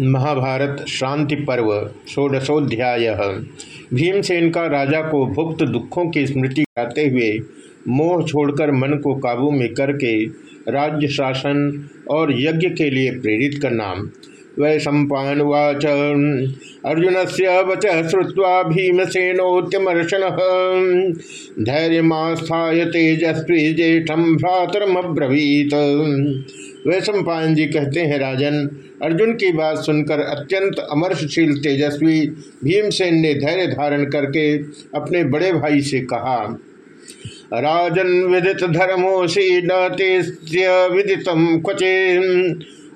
महाभारत शांति पर्व षोडशोध्याय। भीमसेन का राजा को भुक्त दुखों की स्मृति कराते हुए मोह छोड़कर मन को काबू में करके राज्य शासन और यज्ञ के लिए प्रेरित करना। वै सम्पावाच अर्जुन से वच श्रुवा भीमसेनोत्यमर्शन धैर्यमास्थाय तेजस्वी ज्येष्ठम भ्रातरमब्रवीत वैशंपायन जी कहते हैं, राजन, अर्जुन की बात सुनकर अत्यंत अमर्षशील तेजस्वी भीमसेन ने धैर्य धारण करके अपने बड़े भाई से कहा, राजन, विदित धर्मोशी न तेस्य विदितम क्वचे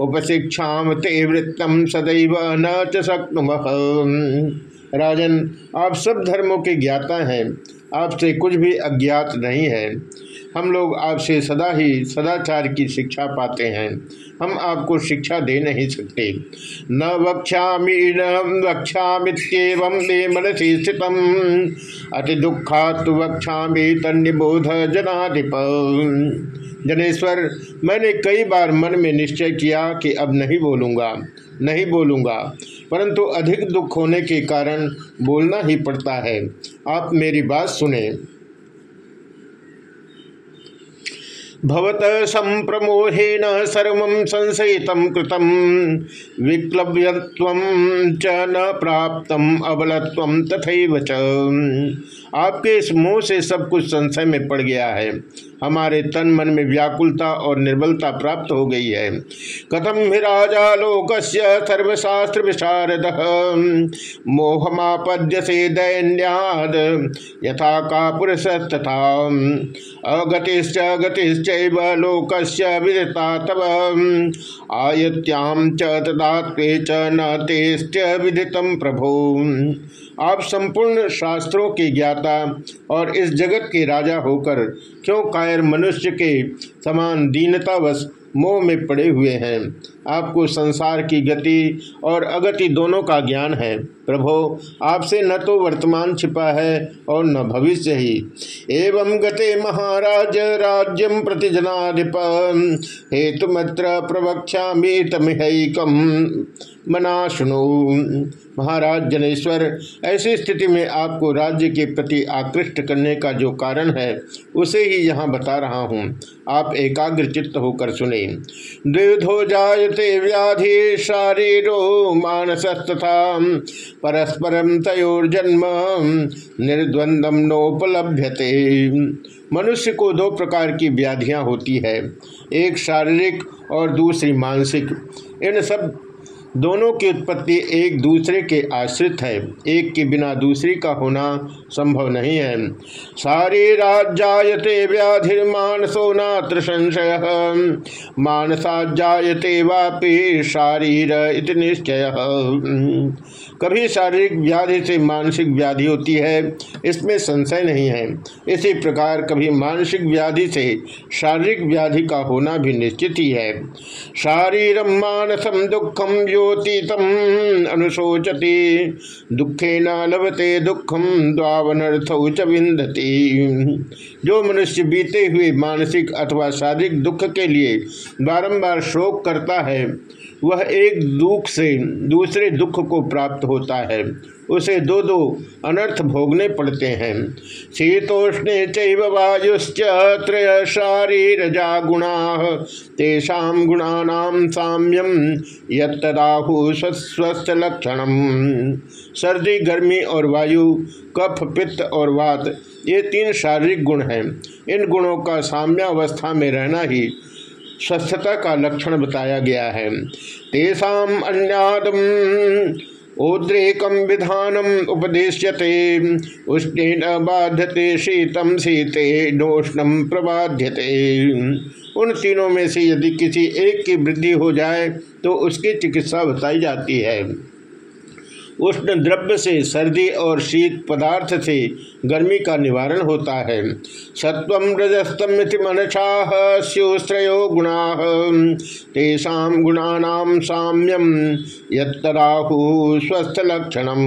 उपशिक्षा ते वृत्तम सदैव न चक्नुम राजन, आप सब धर्मों के ज्ञाता हैं। आपसे कुछ भी अज्ञात नहीं है। हम लोग आपसे सदा ही सदाचार की शिक्षा पाते हैं। हम आपको शिक्षा दे नहीं सकते। न वक्षा न वक्षामित्येवं मे मनसी स्थित अति दुखा तो वक्षा तन्निबोध जनाधिप जनेश्वर, मैंने कई बार मन में निश्चय किया कि अब नहीं बोलूँगा नहीं बोलूँगा, परंतु अधिक दुख होने के कारण बोलना ही पड़ता है। आप मेरी बात सुने। भवत संप्रमोहेन सर्व संशयित कृतम विक्लव्यत्व च न प्राप्त अबलत्व तथा च। आपके इस मोह से सब कुछ संशय में पड़ गया है। हमारे तन मन में व्याकुलता और निर्बलता प्राप्त हो गई है। कथम ही राजा लोक सर्वशास्त्र विशारद मोहमापद्य से दैन्याद, यथा का पुरुष तथा अगतिश्च गतिश्च लोक विदिता तव। आयत्याम च च न विदितम प्रभु। आप संपूर्ण शास्त्रों के ज्ञाता और इस जगत के राजा होकर क्यों कायर मनुष्य के समान दीनतावश मोह में पड़े हुए हैं? आपको संसार की गति और अगति दोनों का ज्ञान है। प्रभो, आपसे न तो वर्तमान छिपा है और न भविष्य ही। एवं गते महाराज राज्यम प्रतिजनाधिप हेतुमत्र प्रवक्षा तमिहकम मना सुनो महाराज जनेश्वर, ऐसी स्थिति में आपको राज्य के प्रति आकृष्ट करने का जो कारण है, उसे ही यहाँ बता रहा हूँ। आप एकाग्र चित्त होकर सुने। द्विधो जायते व्याधि शारीरो मानसस्तथा। परस्परम तयोर्जन्म निर्द्वंदम नोपलभ्यते। मनुष्य को दो प्रकार की व्याधियाँ होती है, एक शारीरिक और दूसरी मानसिक। इन सब दोनों की उत्पत्ति एक दूसरे के आश्रित है, एक के बिना दूसरी का होना संभव नहीं है। सारी राज्यते व्याधिर्मानसो नात्र संशय मानसाजायते वापि शारीर निश्चय। कभी शारीरिक व्याधि से मानसिक व्याधि होती है, इसमें संशय नहीं है। इसी प्रकार कभी मानसिक व्याधि से शारीरिक व्याधि का होना भी निश्चित ही है। शारीरम मानसम दुखम योतीतम अनुशोचती, दुखे न लभते दुखम द्वावनर्थ विंदती जो मनुष्य बीते हुए मानसिक अथवा शारीरिक दुख के लिए बारंबार शोक करता है, वह एक दुख से दूसरे दुख को प्राप्त होता है। उसे दो दो अनर्थ भोगने पड़ते हैं। शीतोष्णे वायुश्च त्रय शारीरजा गुणा तेषा गुणानाम साम्यम यदाहु स्वस्थ लक्षणम। सर्दी, गर्मी और वायु, कफ, पित्त और वात, ये तीन शारीरिक गुण हैं। इन गुणों का साम्यावस्था में रहना ही स्वस्थता का लक्षण बताया गया है। तेषाम अन्यादम। ओद्रेकम विधानम उपदेश्यते उष्ण बाध्यते शीतम शीते नोष्णम प्रबाध्यते। उन तीनों में से यदि किसी एक की वृद्धि हो जाए तो उसकी चिकित्सा बताई जाती है। उष्ण द्रव्य से सर्दी और शीत पदार्थ से गर्मी का निवारण होता है। सत्व रजस्तम मनसा स्योश्रयो गुणा। तेषा गुणा साम्यम यराहु स्वस्थ लक्षणम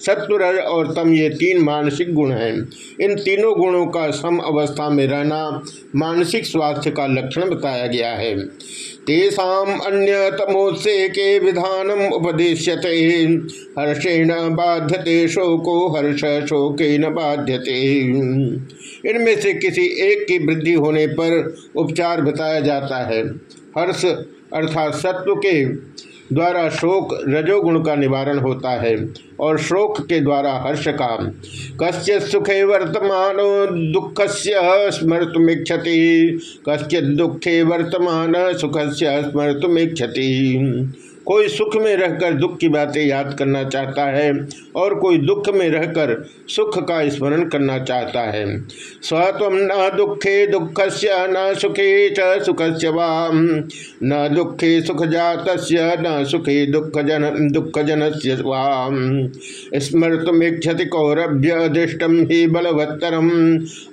सत्वरज और तम ये तीन मानसिक गुण हैं। इन तीनों गुणों का सम अवस्था में रहना मानसिक स्वास्थ्य का लक्षण बताया गया है। तेषाम अन्य तमोत्से के विधानम उपदेश्यते। हर्षेण बाध्यते शोको, हर्ष शोके न बाध्यते। इनमें से किसी एक की वृद्धि होने पर उपचार बताया जाता है। हर्ष अर्थात सत्व के द्वारा शोक रजोगुण का निवारण होता है और शोक के द्वारा हर्ष का। कस्य सुखे वर्तमान दुख से स्मृतुमीक्षति कस्य दुखे वर्तमान सुख से स्मृतुमीक्षति कोई सुख में रहकर दुख की बातें याद करना चाहता है और कोई दुख में रहकर सुख का स्मरण करना चाहता है। स्वत्व न दुखे दुख से न सुखे च सुख से न दुखे सुख जात न सुखे दुख जन दुख जन से वाम स्मृतमीक्षति कौरभ्य दृष्टम ही बलवत्तरम।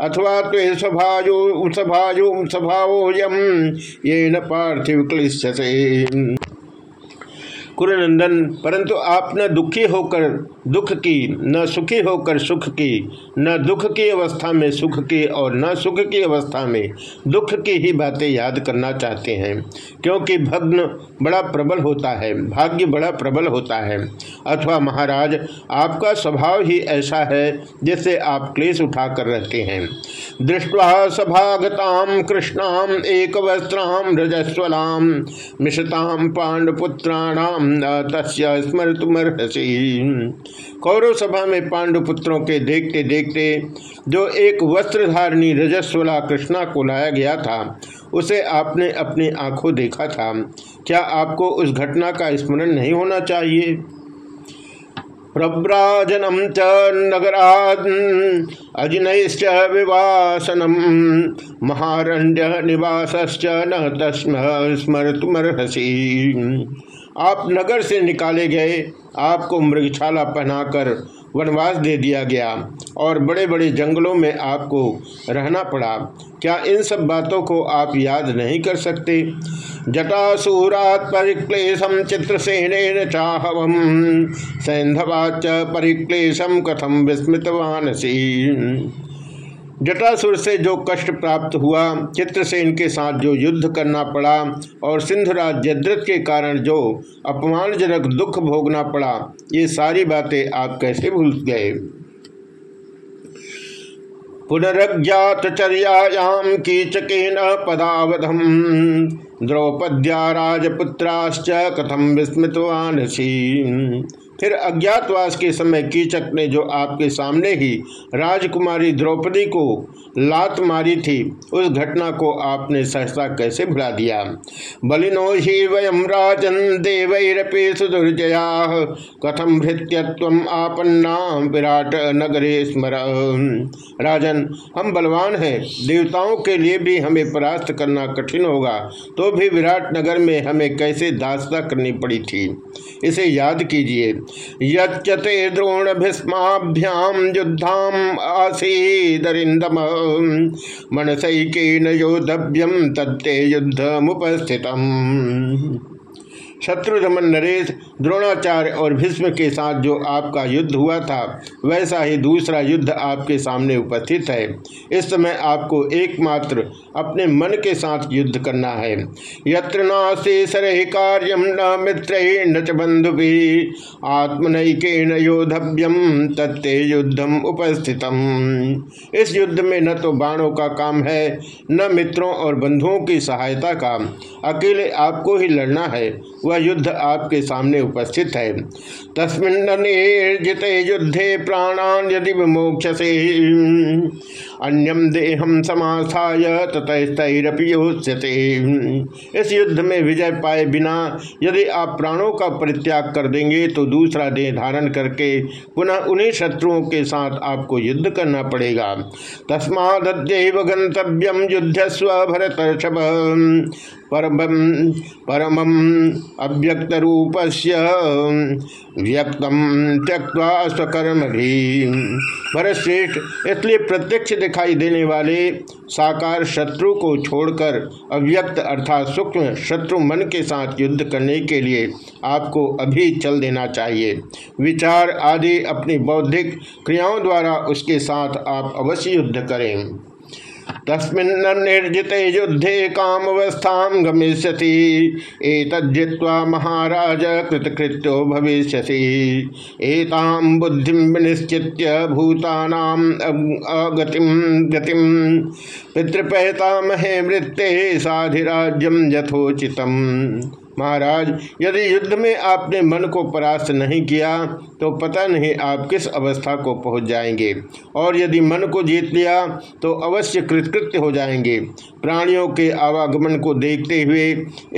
अथवा ते स्वभाजो स्वभाजो स्वभावोयम ये न पार्थिव क्लिश्यसे। कुरनंदन परंतु आप न दुखी होकर दुख की, न सुखी होकर सुख की, न दुख की अवस्था में सुख की और न सुख की अवस्था में दुख की ही बातें याद करना चाहते हैं। क्योंकि भग्न बड़ा प्रबल होता है, भाग्य बड़ा प्रबल होता है। अथवा महाराज, आपका स्वभाव ही ऐसा है जिससे आप क्लेश उठा कर रहते हैं। दृष्टवा सभागताम कृष्णाम एक वस्त्राम रजस्वलाम मिशताम पांडपुत्राणाम स्मृतुमर्हसी कौरव सभा में पांडुपुत्रों के देखते देखते जो एक वस्त्रधारणी रजस्वला कृष्णा को लाया गया था, उसे आपने अपनी आँखों देखा था। क्या आपको उस घटना का स्मरण नहीं होना चाहिए? प्रव्राजनम च नगराद अजिनश्च विवासनम महारण्य निवास न तस्म स्मृतमर्हसी आप नगर से निकाले गए, आपको मृगछाला पहनाकर वनवास दे दिया गया और बड़े बड़े जंगलों में आपको रहना पड़ा। क्या इन सब बातों को आप याद नहीं कर सकते? जटासूरात परिक्लेशम चित्रसेन चाहवम सैंधवाच परिक्लेशम कथम विस्मृतवानसी। जटासुर से जो कष्ट प्राप्त हुआ चित्रसेन के साथ जो युद्ध करना पड़ा और सिंधुराज जद्रथ के कारण जो अपमानजनक दुख भोगना पड़ा, ये सारी बातें आप कैसे भूल गए? पुनरज्ञातचर्यायाम कीचकेन पदावधम द्रौपद्या राजपुत्राश्च कथम विस्मृतवान फिर अज्ञातवास के समय कीचक ने जो आपके सामने ही राजकुमारी द्रौपदी को लात मारी थी, उस घटना को आपने सहसा कैसे भुला दिया? बलिनो ही वयम राजन देवैरपे सुदुर्जया कथम भृत्यत्व आपन्ना विराट नगरे स्मर। राजन, हम बलवान हैं, देवताओं के लिए भी हमें परास्त करना कठिन होगा तो भी विराट नगर में हमें कैसे दासता करनी पड़ी थी? इसे याद कीजिए। यच्चते द्रोण भीस्माभ्याम युद्धाम आसीदरिंदम मनसैकेन योधव्यम तत्ते युद्धमुपस्थितम। शत्रुधमन नरेश, द्रोणाचार्य और भीष्म के साथ जो आपका युद्ध हुआ था, वैसा ही दूसरा युद्ध आपके सामने उपस्थित है। इस समय आपको एकमात्र अपने मन के साथ युद्ध करना है। यत्र नास्ते सरह कार्यम न मित्र न च बंधु भी आत्मनैकेन योधव्यम तत्ते युद्धम उपस्थितम। इस युद्ध में न तो बाणों का काम है, न मित्रों और बंधुओं की सहायता का। अकेले आपको ही लड़ना है वह युद्ध आपके सामने उपस्थित है। तस्मिन्नर्जित युद्धे प्राणान यदि विमोक्ष से अन्यम देहम समासाय ततस्तरपि इस युद्ध में विजय पाए बिना यदि आप प्राणों का परित्याग कर देंगे तो दूसरा देह धारण करके पुनः उन्हीं शत्रुओं के साथ आपको युद्ध करना पड़ेगा। तस्माद्यव गंतव्यम युद्ध स्व भरत परम परम अव्यक्त रूप त्यक्वा स्वकर्म भी भरतश्रेष्ठ इसलिए प्रत्यक्ष दिखाई देने वाले साकार शत्रु को छोड़कर अव्यक्त अर्थात सूक्ष्म शत्रु मन के साथ युद्ध करने के लिए आपको अभी चल देना चाहिए। विचार आदि अपनी बौद्धिक क्रियाओं द्वारा उसके साथ आप अवश्य युद्ध करें। तस्मिन्निर्जिते युद्धे कामवस्था गमिष्यति एतज्जित्वा महाराज कृतकृत्यो भविष्य एतां बुद्धिं विनिश्चित्य भूतानाम् अगतिं गतिं पितृपैतामहे वृत्ते साधिराज्यम यथोचितम्। महाराज, यदि युद्ध में आपने मन को परास्त नहीं किया तो पता नहीं आप किस अवस्था को पहुँच जाएँगे। और यदि मन को जीत लिया तो अवश्य कृतकृत्य हो जाएँगे। प्राणियों के आवागमन को देखते हुए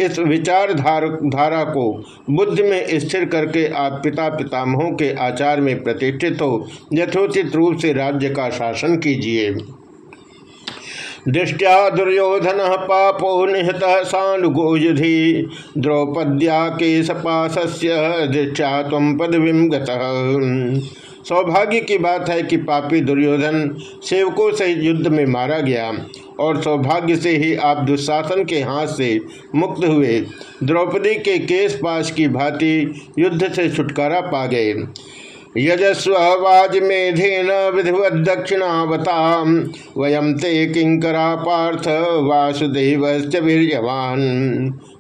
इस विचार धार धारा को बुद्ध में स्थिर करके आप पिता पितामहों के आचार में प्रतिष्ठित हो, यथोचित रूप से राज्य का शासन कीजिए। दृष्टिया दुर्योधन पापो निहत सानुगो युधि द्रौपद्या के सपास्य दृष्टिया तम पदवी सौभाग्य की बात है कि पापी दुर्योधन सेवकों सहित युद्ध में मारा गया और सौभाग्य से ही आप दुशासन के हाथ से मुक्त हुए। द्रौपदी के केस पाश की भांति युद्ध से छुटकारा पा गए। यजस्व वाजमेधेन विधिवत दक्षिणावता वयम ते किंकरा पार्थ? वासुदेव वीरवान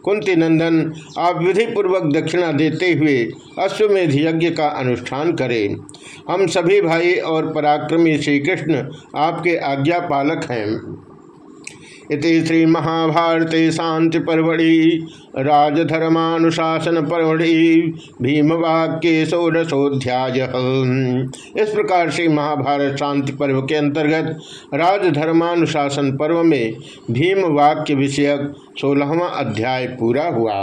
कुंती नंदन, आप विधि पूर्वक दक्षिणा देते हुए अश्वमेध यज्ञ का अनुष्ठान करें। हम सभी भाई और पराक्रमी श्री कृष्ण आपके आज्ञा पालक हैं। इति श्री महाभारते शांति परवड़ी राजधर्मानुशासन परवड़ी भीमवाक्य षोडशोध्याय इस प्रकार से महाभारत शांति पर्व के अंतर्गत राजधर्मानुशासन पर्व में भीम वाक्य विषयक सोलहवा अध्याय पूरा हुआ।